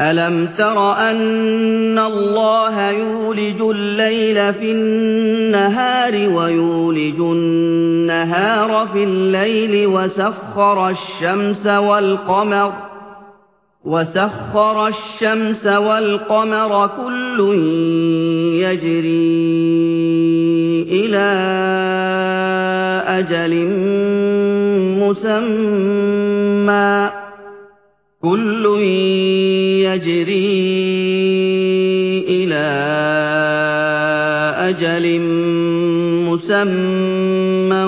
أَلَمْ تَرَ أَنَّ اللَّهَ يُولِجُ اللَّيْلَ في النَّهَارِ وَيُولِجُ النَّهَارَ في اللَّيْلِ وَسَخَّرَ الشَّمْسَ وَالْقَمَرَ وَسَخَّرَ الشَّمْسَ وَالْقَمَرَ كُلٌّ يَجْرِي إِلَى أَجَلٍ مُّسَمًّى كُلٌّ يَجْرِي إِلَى أَجَلٍ مُّسَمًّى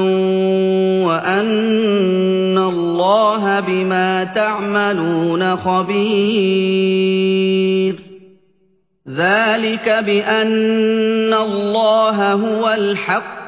وَأَنَّ اللَّهَ بِمَا تَعْمَلُونَ خَبِيرٌ. ذَلِكَ بِأَنَّ اللَّهَ هُوَ الْحَقُّ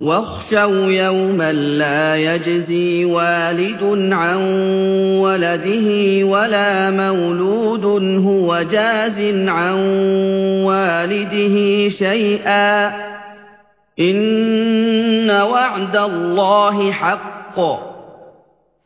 واخشوا يوما لا يجزي والد عن ولده ولا مولود هو جاز عن والده شيئا. إن وعد الله حق.